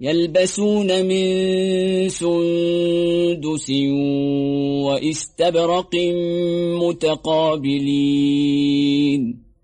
يلبسون من سندس وإستبرق متقابلين.